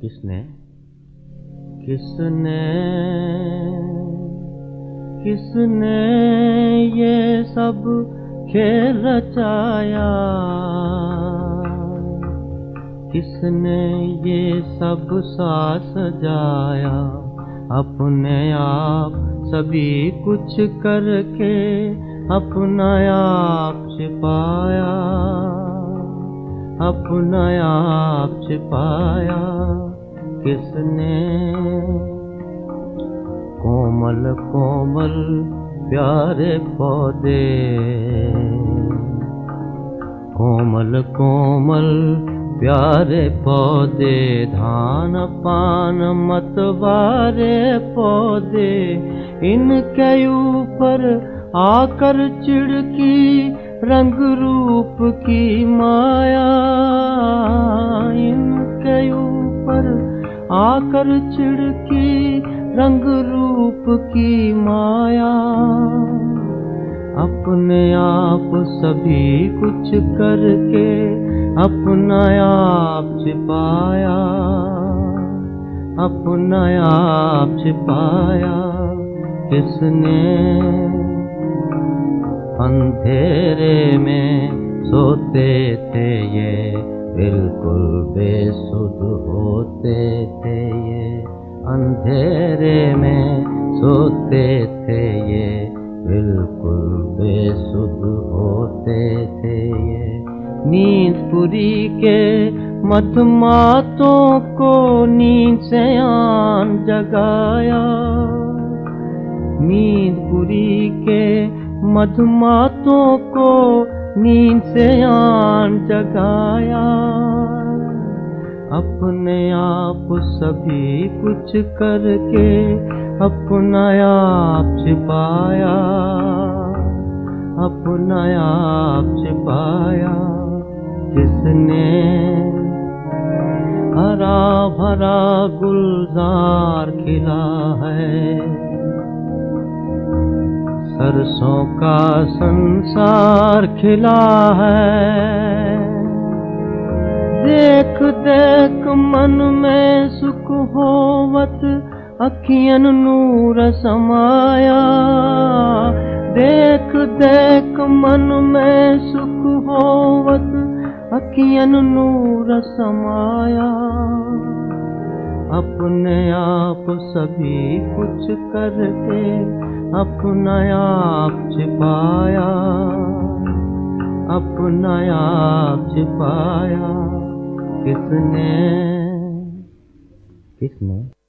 किसने? किसने? किसने ये सब खेल रचाया? किसने ये सब सा सजाया? अपने आप सभी कुछ करके अपना आप छिपाया। अपना आप छिपाया। किसने? कोमल कोमल प्यारे पौधे। कोमल कोमल प्यारे पौधे, धान पान मतवारे पौधे। इनके ऊपर आकर चिड़की रंग रूप की माया। ऊपर आकर चिड़की रंग रूप की माया। अपने आप सभी कुछ करके अपना आप छिपाया। अपना आप छिपाया किसने? अंधेरे में सोते थे ये बिल्कुल बेसुध होते थे ये। अंधेरे में सोते थे ये। बिल्कुल बेसुध होते थे ये। नींद पुरी के मधमातों को नींद से आन जगाया। नींद पुरी के मधुमातों को नींद से आन जगाया। अपने आप सभी कुछ करके अपना आप छिपाया। अपना आप छिपाया। किसने? हरा भरा गुलजार खिला है। सरसों का संसार खिला है। देख देख, मन में सुख होवत अखियन नूर समाया। देख देख, मन में सुख होवत अखियन नूर समाया। अपने आप सभी कुछ करके अपना आप छिपाया अपना आप छिपाया। किसने? किसने?